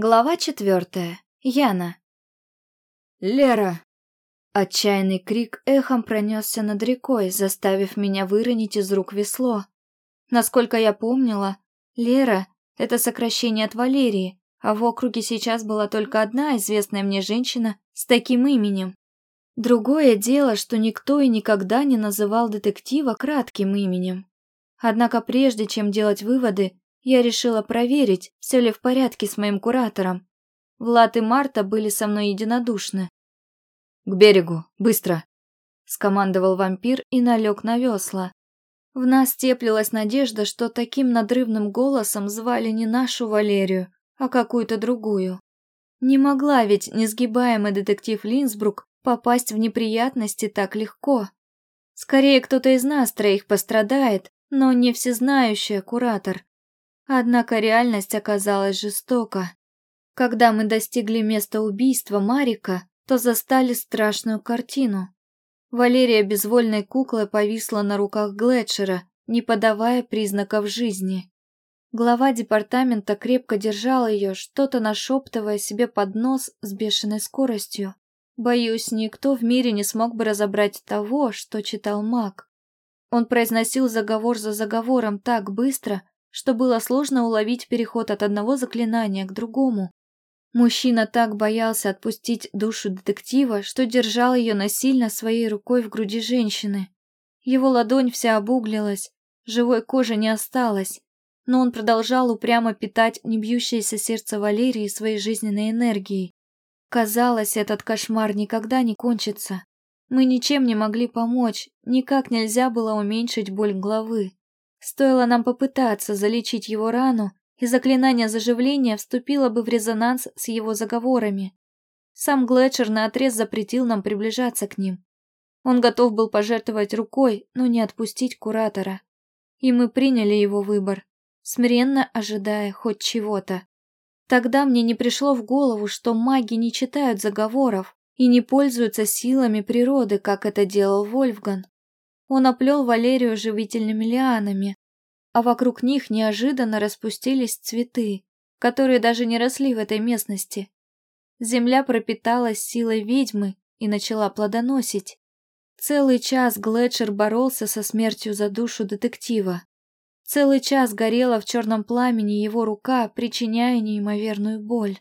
Глава четвертая. Яна. «Лера!» Отчаянный крик эхом пронесся над рекой, заставив меня выронить из рук весло. Насколько я помнила, Лера — это сокращение от Валерии, а в округе сейчас была только одна известная мне женщина с таким именем. Другое дело, что никто и никогда не называл детектива кратким именем. Однако прежде чем делать выводы, я решила проверить, все ли в порядке с моим куратором. Влад и Марта были со мной единодушны. «К берегу, быстро!» – скомандовал вампир и налег на весла. В нас теплилась надежда, что таким надрывным голосом звали не нашу Валерию, а какую-то другую. Не могла ведь несгибаемый детектив Линсбрук попасть в неприятности так легко. Скорее, кто-то из нас троих пострадает, но не всезнающий куратор. Однако реальность оказалась жестока. Когда мы достигли места убийства Марика, то застали страшную картину. Валерия безвольной куклой повисла на руках Глетчера, не подавая признаков жизни. Глава департамента крепко держал ее, что-то нашептывая себе под нос с бешеной скоростью. Боюсь, никто в мире не смог бы разобрать того, что читал маг. Он произносил заговор за заговором так быстро, что было сложно уловить переход от одного заклинания к другому. Мужчина так боялся отпустить душу детектива, что держал ее насильно своей рукой в груди женщины. Его ладонь вся обуглилась, живой кожи не осталось, но он продолжал упрямо питать небьющееся сердце Валерии своей жизненной энергией. Казалось, этот кошмар никогда не кончится. Мы ничем не могли помочь, никак нельзя было уменьшить боль головы. Стоило нам попытаться залечить его рану, и заклинание заживления вступило бы в резонанс с его заговорами. Сам Глетчер наотрез запретил нам приближаться к ним. Он готов был пожертвовать рукой, но не отпустить куратора. И мы приняли его выбор, смиренно ожидая хоть чего-то. Тогда мне не пришло в голову, что маги не читают заговоров и не пользуются силами природы, как это делал Вольфган. Он оплел Валерию живительными лианами, а вокруг них неожиданно распустились цветы, которые даже не росли в этой местности. Земля пропиталась силой ведьмы и начала плодоносить. Целый час Глетчер боролся со смертью за душу детектива. Целый час горела в черном пламени его рука, причиняя неимоверную боль.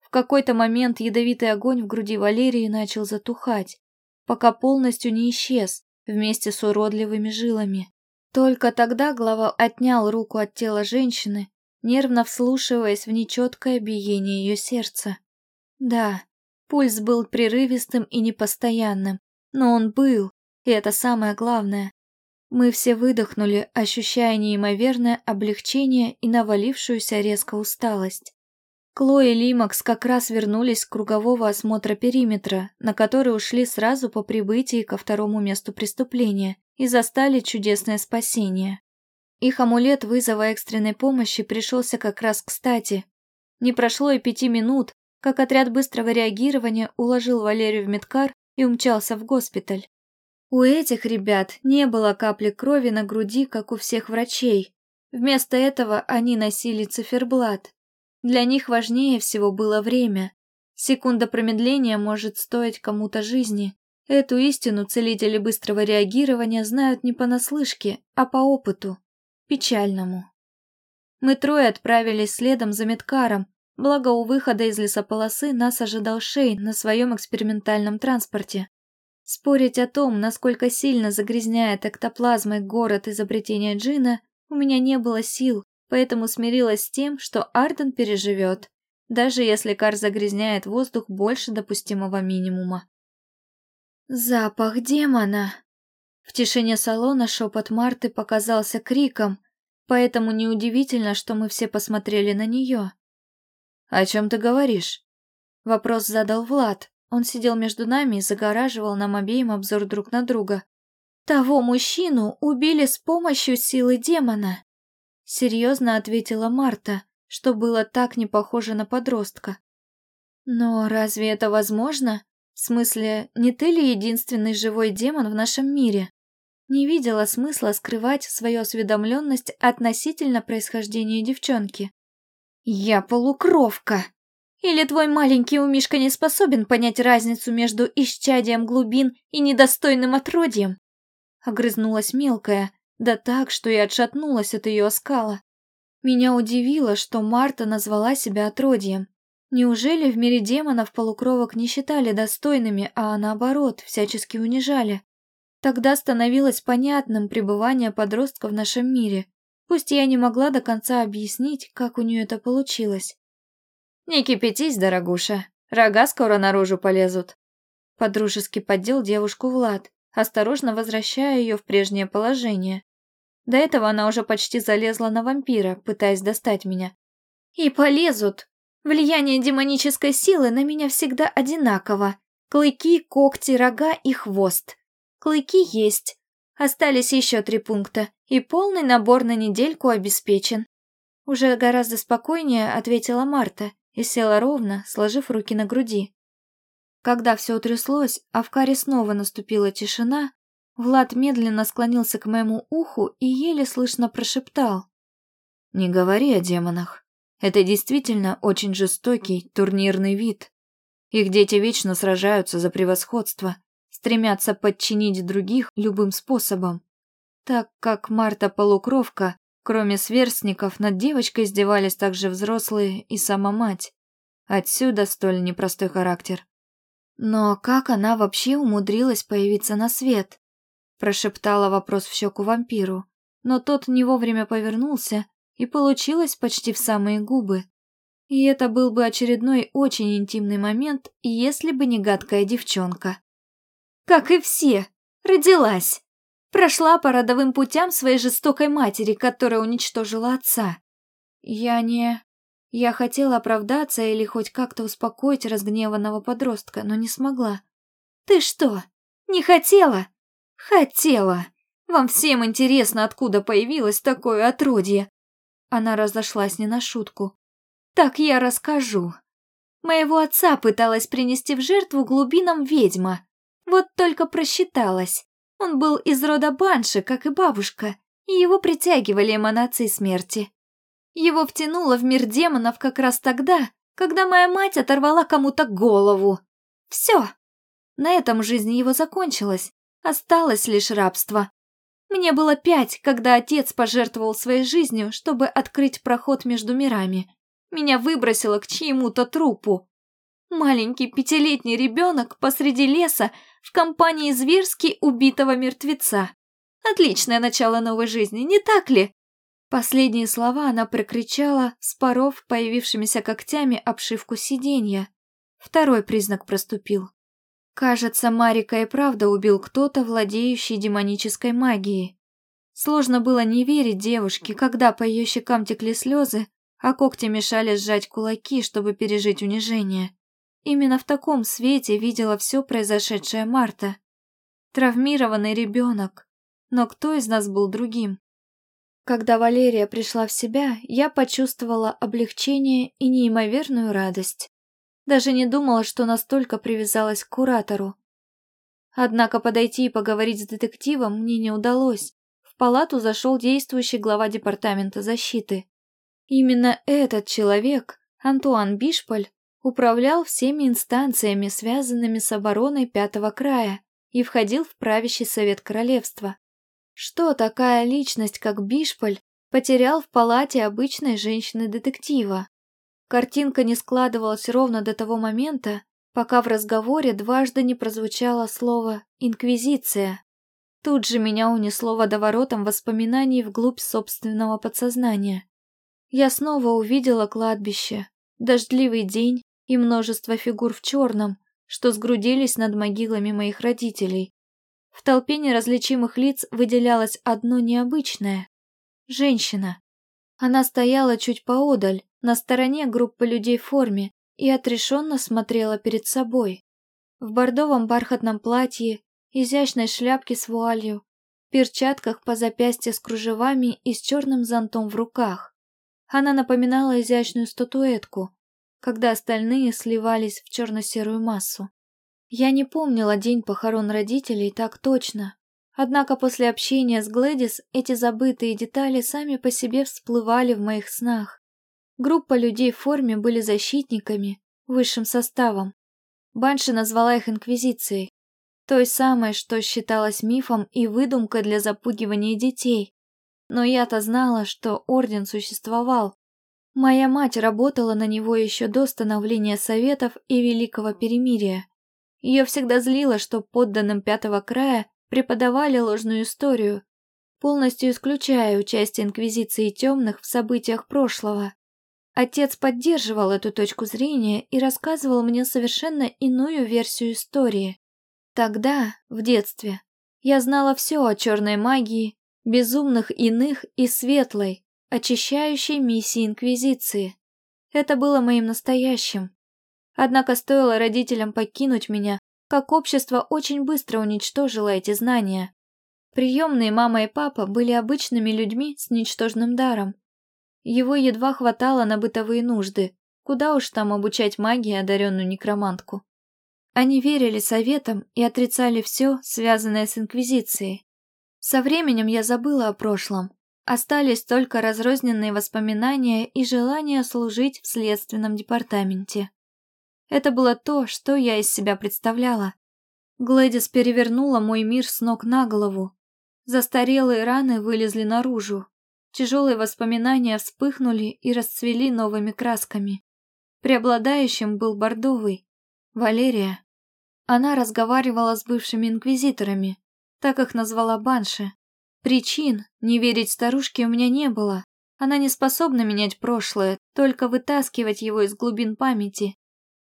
В какой-то момент ядовитый огонь в груди Валерии начал затухать, пока полностью не исчез, вместе с уродливыми жилами. Только тогда глава отнял руку от тела женщины, нервно вслушиваясь в нечеткое биение ее сердца. Да, пульс был прерывистым и непостоянным, но он был, и это самое главное. Мы все выдохнули, ощущая неимоверное облегчение и навалившуюся резко усталость. Кло и Лимакс как раз вернулись с кругового осмотра периметра, на который ушли сразу по прибытии ко второму месту преступления, и застали чудесное спасение. Их амулет вызова экстренной помощи пришелся как раз кстати. Не прошло и пяти минут, как отряд быстрого реагирования уложил Валерию в медкар и умчался в госпиталь. У этих ребят не было капли крови на груди, как у всех врачей. Вместо этого они носили циферблат, для них важнее всего было время. Секунда промедления может стоить кому-то жизни. Эту истину целители быстрого реагирования знают не понаслышке, а по опыту. Печальному. Мы трое отправились следом за Медкаром, благо у выхода из лесополосы нас ожидал Шейн на своем экспериментальном транспорте. Спорить о том, насколько сильно загрязняет эктоплазмой город изобретения Джина, у меня не было сил, поэтому смирилась с тем, что Арден переживет, даже если Кар загрязняет воздух больше допустимого минимума. «Запах демона!» В тишине салона шепот Марты показался криком, поэтому неудивительно, что мы все посмотрели на нее. «О чем ты говоришь?» Вопрос задал Влад. Он сидел между нами и загораживал нам обеим обзор друг на друга. «Того мужчину убили с помощью силы демона!» Серьезно ответила Марта, что было так не похоже на подростка. Но разве это возможно? В смысле, не ты ли единственный живой демон в нашем мире? Не видела смысла скрывать свою осведомленность относительно происхождения девчонки. «Я полукровка!» Или твой маленький умишка не способен понять разницу между исчадием глубин и недостойным отродьем?» Огрызнулась мелкая, да так, что я отшатнулась от ее оскала. Меня удивило, что Марта назвала себя отродьем. Неужели в мире демонов полукровок не считали достойными, а наоборот, всячески унижали? Тогда становилось понятным пребывание подростка в нашем мире, пусть я не могла до конца объяснить, как у нее это получилось. «Не кипятись, дорогуша, рога скоро наружу полезут». Подружески поддел девушку Влад, осторожно возвращая ее в прежнее положение. До этого она уже почти залезла на вампира, пытаясь достать меня. «И полезут! Влияние демонической силы на меня всегда одинаково. Клыки, когти, рога и хвост. Клыки есть. Остались еще три пункта, и полный набор на недельку обеспечен». Уже гораздо спокойнее ответила Марта и села ровно, сложив руки на груди. Когда все утряслось, а в каре снова наступила тишина, Влад медленно склонился к моему уху и еле слышно прошептал. «Не говори о демонах. Это действительно очень жестокий турнирный вид. Их дети вечно сражаются за превосходство, стремятся подчинить других любым способом. Так как Марта полукровка, кроме сверстников, над девочкой издевались также взрослые и сама мать. Отсюда столь непростой характер. «Но как она вообще умудрилась появиться на свет?» Прошептала вопрос в щеку вампиру, но тот не вовремя повернулся, и получилось почти в самые губы. И это был бы очередной очень интимный момент, если бы не гадкая девчонка. «Как и все, родилась!» Прошла по родовым путям своей жестокой матери, которая уничтожила отца. Я не... Я хотела оправдаться или хоть как-то успокоить разгневанного подростка, но не смогла. «Ты что, не хотела?» «Хотела! Вам всем интересно, откуда появилось такое отродье!» Она разошлась не на шутку. «Так я расскажу. Моего отца пыталась принести в жертву глубинам ведьма. Вот только просчиталась. Он был из рода Банши, как и бабушка, и его притягивали эманации смерти. Его втянуло в мир демонов как раз тогда, когда моя мать оторвала кому-то голову. Все. На этом жизнь его закончилась. Осталось лишь рабство. Мне было пять, когда отец пожертвовал своей жизнью, чтобы открыть проход между мирами. Меня выбросило к чьему-то трупу. Маленький пятилетний ребенок посреди леса в компании зверски убитого мертвеца. Отличное начало новой жизни, не так ли? Последние слова она прокричала, споров появившимися когтями обшивку сиденья. Второй признак проступил. Кажется, Марика и правда убил кто-то, владеющий демонической магией. Сложно было не верить девушке, когда по ее щекам текли слезы, а когти мешали сжать кулаки, чтобы пережить унижение. Именно в таком свете видела все произошедшее Марта. Травмированный ребенок. Но кто из нас был другим? Когда Валерия пришла в себя, я почувствовала облегчение и неимоверную радость. Даже не думала, что настолько привязалась к куратору. Однако подойти и поговорить с детективом мне не удалось. В палату зашел действующий глава департамента защиты. Именно этот человек, Антуан Бишполь, управлял всеми инстанциями, связанными с обороной Пятого края, и входил в правящий совет королевства. Что такая личность, как Бишполь, потерял в палате обычной женщины-детектива? Картинка не складывалась ровно до того момента, пока в разговоре дважды не прозвучало слово «инквизиция». Тут же меня унесло водоворотом воспоминаний вглубь собственного подсознания. Я снова увидела кладбище, дождливый день и множество фигур в черном, что сгрудились над могилами моих родителей. В толпе неразличимых лиц выделялось одно необычное — женщина. Она стояла чуть поодаль, на стороне группы людей в форме, и отрешенно смотрела перед собой. В бордовом бархатном платье, изящной шляпке с вуалью, перчатках по запястье с кружевами и с черным зонтом в руках. Она напоминала изящную статуэтку, когда остальные сливались в черно-серую массу. Я не помнила день похорон родителей так точно, однако после общения с Глэдис эти забытые детали сами по себе всплывали в моих снах. Группа людей в форме были защитниками, высшим составом. Банши назвала их Инквизицией, той самой, что считалось мифом и выдумкой для запугивания детей. Но я-то знала, что Орден существовал. Моя мать работала на него еще до становления Советов и Великого Перемирия. Ее всегда злило, что подданным Пятого Края преподавали ложную историю, полностью исключая участие Инквизиции Темных в событиях прошлого. Отец поддерживал эту точку зрения и рассказывал мне совершенно иную версию истории. Тогда, в детстве, я знала все о черной магии, безумных иных и светлой, очищающей миссии Инквизиции. Это было моим настоящим. Однако стоило родителям покинуть меня, как общество очень быстро уничтожило эти знания. Приемные мама и папа были обычными людьми с ничтожным даром, его едва хватало на бытовые нужды, куда уж там обучать магии одаренную некромантку. Они верили советам и отрицали все, связанное с Инквизицией. Со временем я забыла о прошлом. Остались только разрозненные воспоминания и желание служить в следственном департаменте. Это было то, что я из себя представляла. Глэдис перевернула мой мир с ног на голову. Застарелые раны вылезли наружу, Тяжелые воспоминания вспыхнули и расцвели новыми красками. Преобладающим был бордовый. Валерия. Она разговаривала с бывшими инквизиторами, так их назвала Банши. Причин не верить старушке у меня не было. Она не способна менять прошлое, только вытаскивать его из глубин памяти.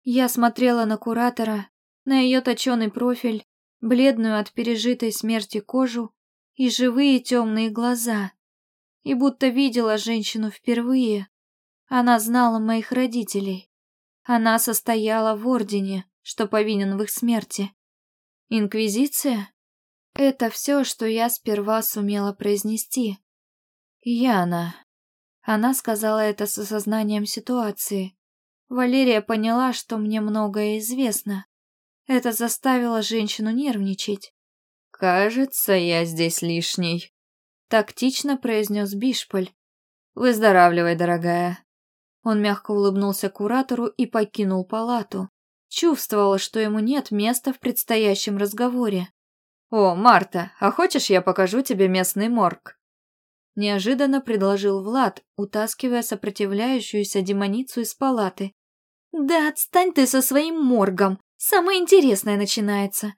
Я смотрела на куратора, на ее точеный профиль, бледную от пережитой смерти кожу и живые темные глаза и будто видела женщину впервые. Она знала моих родителей. Она состояла в ордене, что повинен в их смерти. Инквизиция? Это все, что я сперва сумела произнести. Яна. Она сказала это с осознанием ситуации. Валерия поняла, что мне многое известно. Это заставило женщину нервничать. «Кажется, я здесь лишний», Тактично произнес Бишполь. «Выздоравливай, дорогая». Он мягко улыбнулся куратору и покинул палату. Чувствовала, что ему нет места в предстоящем разговоре. «О, Марта, а хочешь я покажу тебе местный морг?» Неожиданно предложил Влад, утаскивая сопротивляющуюся демоницу из палаты. «Да отстань ты со своим моргом! Самое интересное начинается!»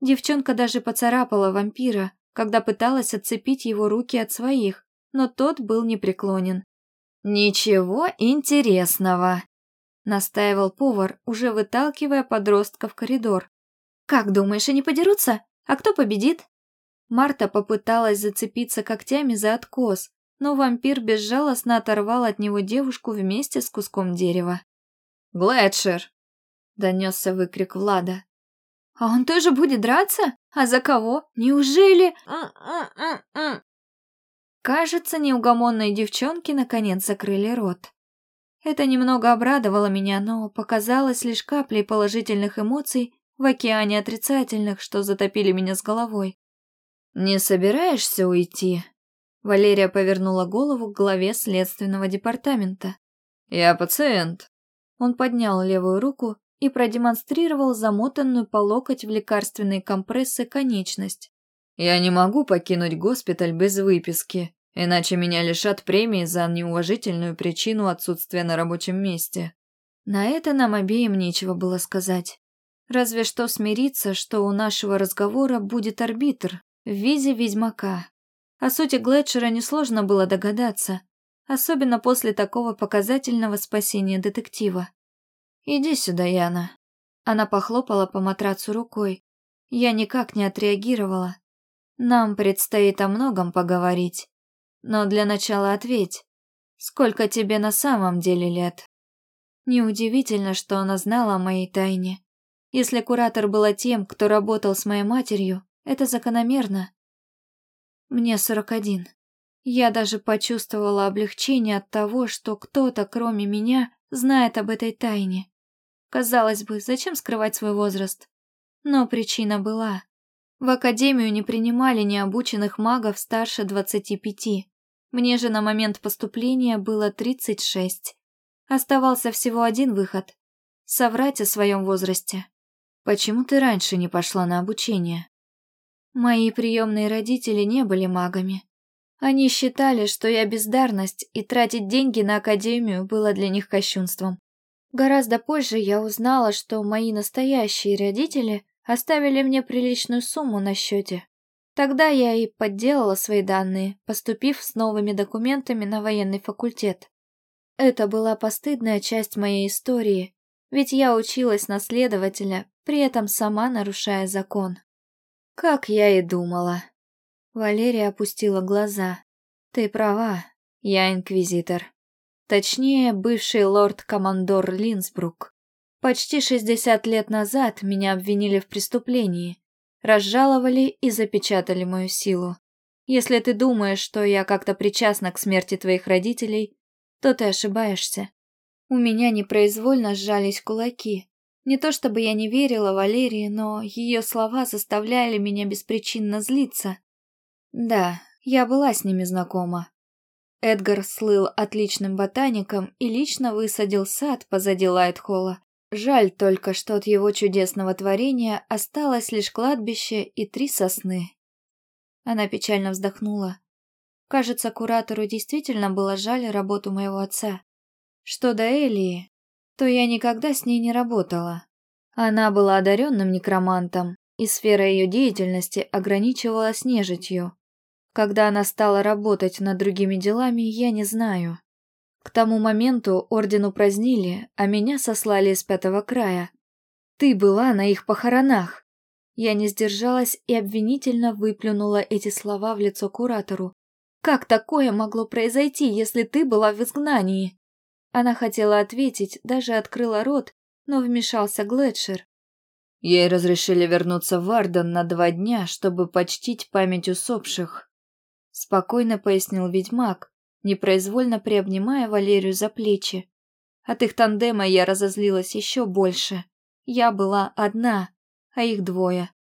Девчонка даже поцарапала вампира, когда пыталась отцепить его руки от своих, но тот был непреклонен. «Ничего интересного», — настаивал повар, уже выталкивая подростка в коридор. «Как думаешь, они подерутся? А кто победит?» Марта попыталась зацепиться когтями за откос, но вампир безжалостно оторвал от него девушку вместе с куском дерева. «Глэдшер!» — донесся выкрик Влада. А он тоже будет драться? А за кого? Неужели... Кажется, неугомонные девчонки наконец закрыли рот. Это немного обрадовало меня, но показалось лишь каплей положительных эмоций в океане отрицательных, что затопили меня с головой. «Не собираешься уйти?» Валерия повернула голову к главе следственного департамента. «Я пациент». Он поднял левую руку и продемонстрировал замотанную по локоть в лекарственные компрессы конечность. «Я не могу покинуть госпиталь без выписки, иначе меня лишат премии за неуважительную причину отсутствия на рабочем месте». На это нам обеим нечего было сказать. Разве что смириться, что у нашего разговора будет арбитр в виде ведьмака. О сути Глетчера несложно было догадаться, особенно после такого показательного спасения детектива. «Иди сюда, Яна». Она похлопала по матрацу рукой. Я никак не отреагировала. Нам предстоит о многом поговорить. Но для начала ответь. Сколько тебе на самом деле лет? Неудивительно, что она знала о моей тайне. Если куратор была тем, кто работал с моей матерью, это закономерно. Мне сорок один. Я даже почувствовала облегчение от того, что кто-то, кроме меня, знает об этой тайне. Казалось бы, зачем скрывать свой возраст? Но причина была. В академию не принимали необученных магов старше 25. Мне же на момент поступления было 36. Оставался всего один выход. соврать о своем возрасте. Почему ты раньше не пошла на обучение? Мои приемные родители не были магами. Они считали, что я бездарность, и тратить деньги на академию было для них кощунством. Гораздо позже я узнала, что мои настоящие родители оставили мне приличную сумму на счете. Тогда я и подделала свои данные, поступив с новыми документами на военный факультет. Это была постыдная часть моей истории, ведь я училась на следователя, при этом сама нарушая закон. Как я и думала. Валерия опустила глаза. Ты права, я инквизитор. Точнее, бывший лорд-командор Линсбрук. Почти 60 лет назад меня обвинили в преступлении, разжаловали и запечатали мою силу. Если ты думаешь, что я как-то причастна к смерти твоих родителей, то ты ошибаешься. У меня непроизвольно сжались кулаки. Не то чтобы я не верила Валерии, но ее слова заставляли меня беспричинно злиться. Да, я была с ними знакома. Эдгар слыл отличным ботаником и лично высадил сад позади Лайтхолла. Жаль только, что от его чудесного творения осталось лишь кладбище и три сосны. Она печально вздохнула. Кажется, куратору действительно было жаль работу моего отца. Что до Элии, то я никогда с ней не работала. Она была одаренным некромантом, и сфера ее деятельности ограничивалась нежитью. Когда она стала работать над другими делами, я не знаю. К тому моменту орден упразднили, а меня сослали из пятого края. Ты была на их похоронах. Я не сдержалась и обвинительно выплюнула эти слова в лицо куратору. Как такое могло произойти, если ты была в изгнании? Она хотела ответить, даже открыла рот, но вмешался Глетшер. Ей разрешили вернуться в Арден на два дня, чтобы почтить память усопших. Спокойно пояснил ведьмак, непроизвольно приобнимая Валерию за плечи. От их тандема я разозлилась еще больше. Я была одна, а их двое.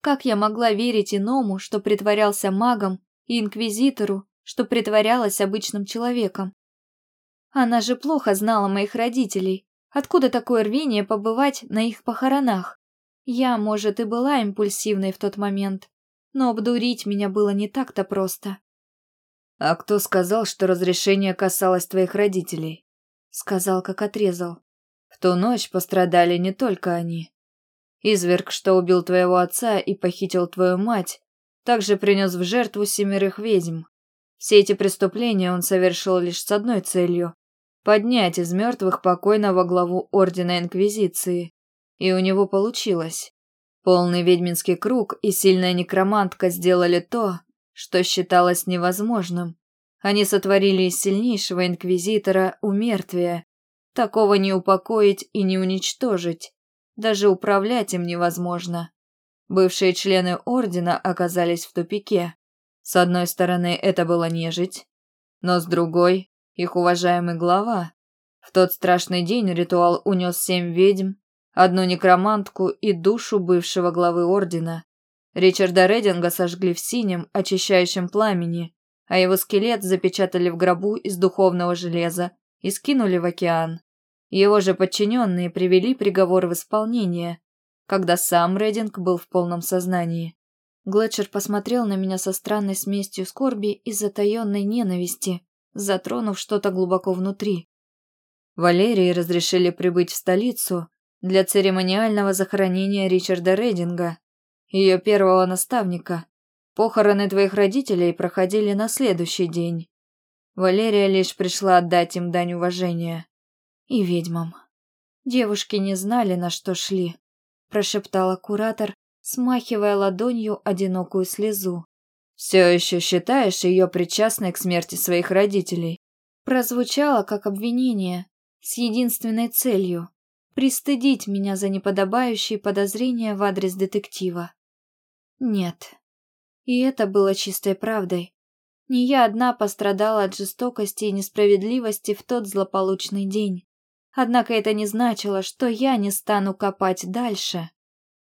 Как я могла верить иному, что притворялся магом, и инквизитору, что притворялась обычным человеком? Она же плохо знала моих родителей. Откуда такое рвение побывать на их похоронах? Я, может, и была импульсивной в тот момент, но обдурить меня было не так-то просто. «А кто сказал, что разрешение касалось твоих родителей?» Сказал, как отрезал. «В ту ночь пострадали не только они. Изверг, что убил твоего отца и похитил твою мать, также принес в жертву семерых ведьм. Все эти преступления он совершил лишь с одной целью – поднять из мертвых покойного главу Ордена Инквизиции. И у него получилось. Полный ведьминский круг и сильная некромантка сделали то, что считалось невозможным. Они сотворили из сильнейшего инквизитора умертвие. Такого не упокоить и не уничтожить. Даже управлять им невозможно. Бывшие члены Ордена оказались в тупике. С одной стороны, это была нежить, но с другой – их уважаемый глава. В тот страшный день ритуал унес семь ведьм, одну некромантку и душу бывшего главы Ордена. Ричарда Рединга сожгли в синем, очищающем пламени, а его скелет запечатали в гробу из духовного железа и скинули в океан. Его же подчиненные привели приговор в исполнение, когда сам Рединг был в полном сознании. Глетчер посмотрел на меня со странной смесью скорби и затаенной ненависти, затронув что-то глубоко внутри. Валерии разрешили прибыть в столицу для церемониального захоронения Ричарда Рединга, ее первого наставника. Похороны твоих родителей проходили на следующий день. Валерия лишь пришла отдать им дань уважения. И ведьмам. Девушки не знали, на что шли, прошептала куратор, смахивая ладонью одинокую слезу. «Все еще считаешь ее причастной к смерти своих родителей?» Прозвучало как обвинение, с единственной целью – пристыдить меня за неподобающие подозрения в адрес детектива. Нет. И это было чистой правдой. Не я одна пострадала от жестокости и несправедливости в тот злополучный день. Однако это не значило, что я не стану копать дальше.